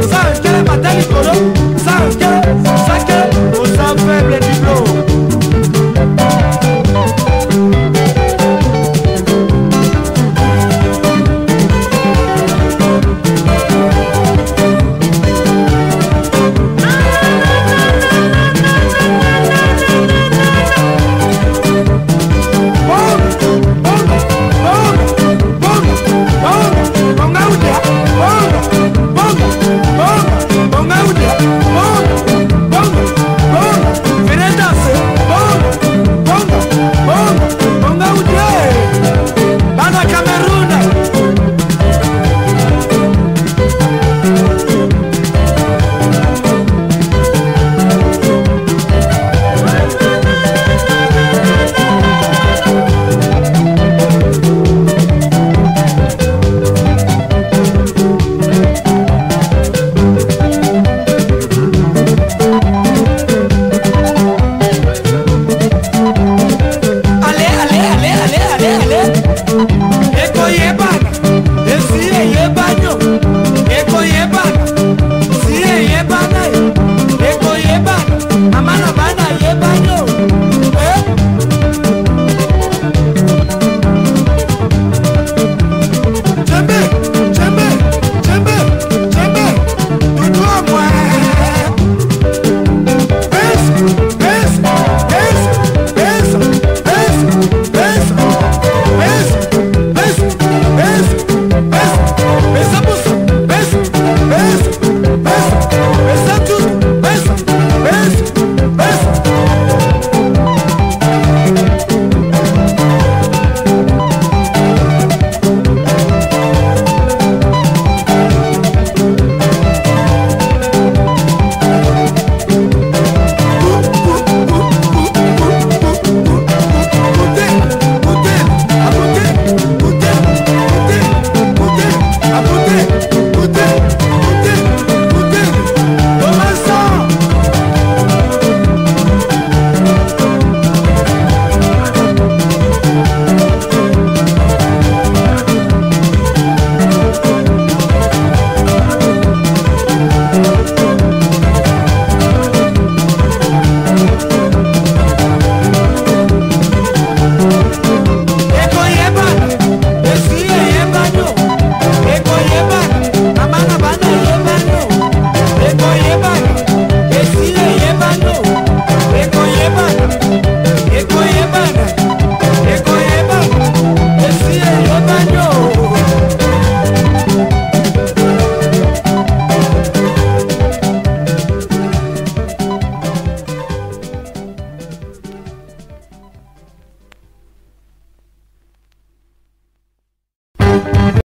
toza ekele batali